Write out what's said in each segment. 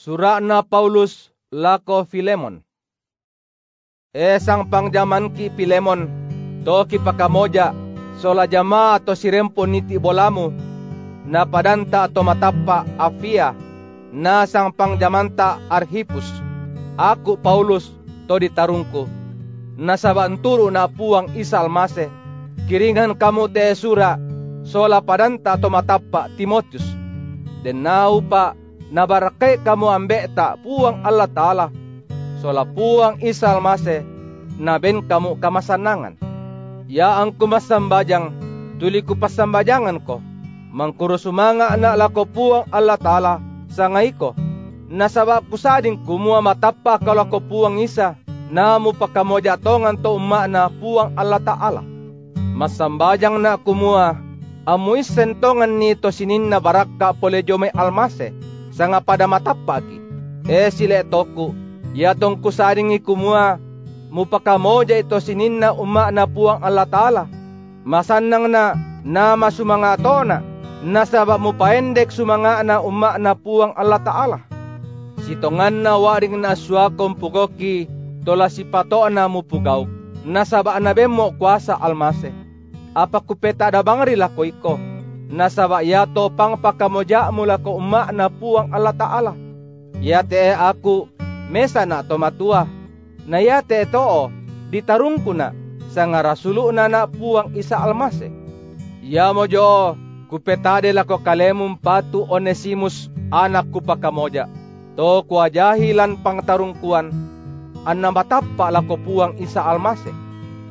Surana Paulus lako Filemon. Esang pangjaman ki Filemon, to ki pakamoja, sola jama to sirempo niti bolamu, na padanta to matapa afia, na sang pangjamanta arhipus. Aku Paulus to ditarungku, na sabanturu na puang isal mase, kiringan kamu te sura, sola padanta to matapa Timotius. Den naupa nabarakay kamu ambe ta puang Allah Ta'ala. Sola puang isal mase, naben kamu kamasanangan. Ya ang kumasambajang, tuli ko pasambajangan ko. Mangkuro sumanga na lako puang Allah Ta'ala sa ngay ko. Nasabab ko sading kumua matapa kalau ko puang isa, namu pakamoja tongan to umma na puang Allah Ta'ala. Masambajang na kumua, amuis sentongan nito sinin na baraka pole jome almase, sanga pada matapaki. E sile toku, ya tong kusaring ikumua, mupakamoja ito sininna uma na puang Allah Ta'ala. Masanang na na masumanga tona, nasaba mo paendek sumanga na uma na puang Allah Ta'ala. Sitongan na waring na suakong pugoki, tola si pato na mupugaw, nasaba na bemo kuasa almase. Apa kupeta da bangri lako iko, nasaba yato pang pakamoja mula ko umma na puang Allah Ta'ala. Yate aku mesa na tomatua. Na yate too ditarung ko na sa nga rasulu na na puang isa almase. Ya mo jo kupetade lako kalemum patu onesimus anak ku pakamoja. To kuajahilan pangtarungkuan anna matappa lako puang isa almase.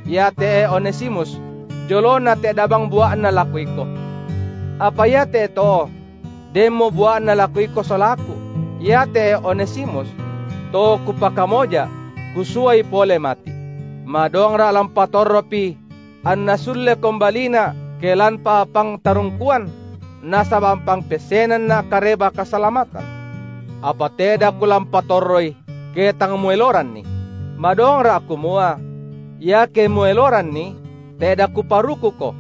Yate onesimus jolo na te dabang buaan na lako iko apa yate to? Demo buat na solaku yate onesimus. To kupakamoja kusuai pole mati. Madong ra lampatorropi an nasulle kombalina kelan pa pang tarungkuan. Nasa bampang pesenan na kareba kasalamatan. Apa teda kulam patorroy ke tang mueloran ni madong ra kumua ya ke mueloran ni teda kuparuku ko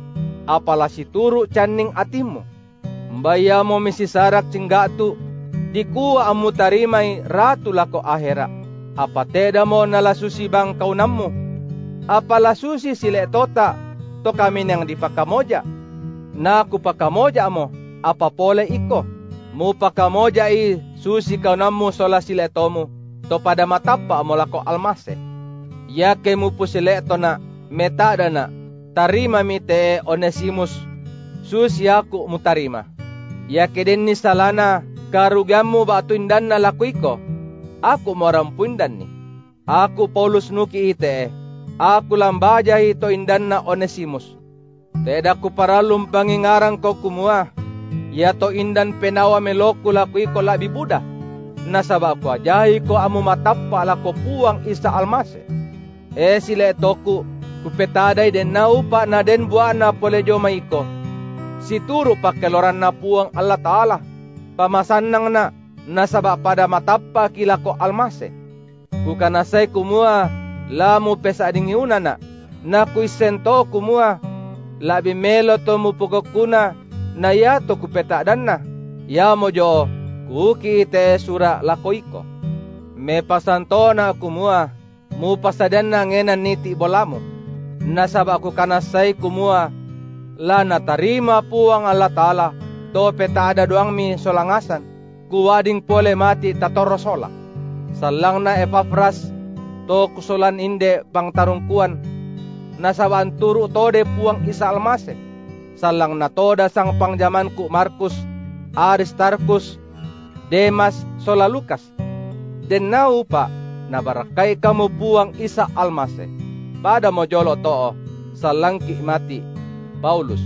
apala turu canning atimu. Mbaya mo misisarak cinggatu, di kuwa amu tarimay ratu lako ahera. Apa teda mo nalasusi bang kaunammu? Apa lasusi sile tota, to kami nang dipakamoja. Naku pakamoja mo, apa pole iko. Mu pakamoja i susi kaunammu sola sile tomu, to pada matapa mo lako almase. Ya ke mu pusile to na metada na tarima mi te Onesimus sus yaku mutarima. Ya keden ni salana karugamu batu indan na lakuiko. Aku morampundan ni. Aku Paulus nuki ite. Aku lambaja ito indan na Onesimus. Teda ku paralum pangingarang ko kumua. Ya to indan penawa meloku lakuiko labi buda. Nasaba ko ajahi ko amu matappa lako puang isa almase. E sile toku kupetaday den naupa na den buana pole jo maiko. Situro pakeloran na puang Allah Ta'ala. Pamasannang na nasaba pada matapa kilako almase. Kukanasay kumua lamu pesa dingiuna na. Na kuisento kumua labi melo to mupukokuna na yato kupetadan na. Ya mo jo kuki te sura lakoiko. Me pasanto na kumua mu pasadan na ngenan niti bolamu nasaba ko kanasay kumua la natarima puang Allah Ta'ala. To petada doang mi solangasan. Kuwading pole mati tatoro sola. Salang na epafras to kusolan inde pang tarungkuan nasabaan turu tode puang isa almase salang na toda sang pangjamanku Markus Aristarkus Demas sola Lukas. Den naupa na barakay kamu buang isa almase pada mojolo to sa langki mati Paulus